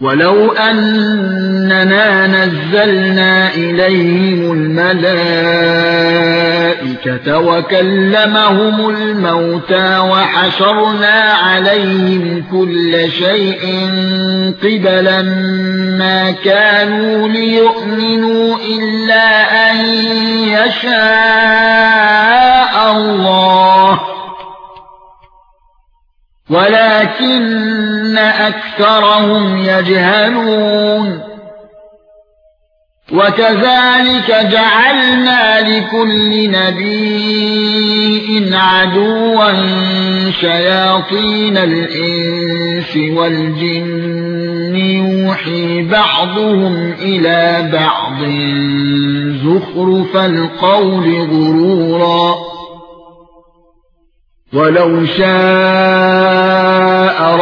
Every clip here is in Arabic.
ولو اننا نزلنا اليهم الملائكه وكلمهم الموتى وحشرنا عليهم كل شيء قبلا ما كانوا ليؤمنوا الا ان يشاء الله. ولكن أكثرهم يجهلون. وكذلك جعلنا لكل نبي عدوا شياطين الإنس والجن يوحي بعضهم إلى بعض زخرف القول غرورا. ولو شاء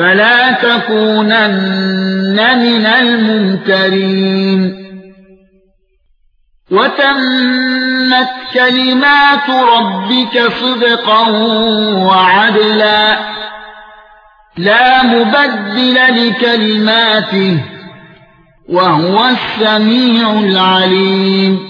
فلا تكونن من الممترين. وتمت كلمات ربك صدقا وعدلا. لا مبدل لكلماته وهو السميع العليم.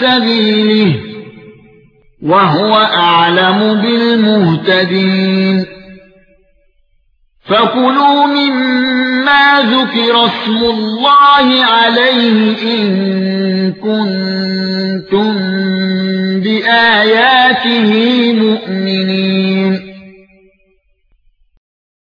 سَبِيلِهِ وَهُوَ أَعْلَمُ بِالْمُهْتَدِينَ. فَكُلُوا مِمَّا ذُكِرَ اسْمُ اللَّهِ عَلَيْهِ إِن كُنتُم بِآيَاتِهِ مُؤْمِنِينَ.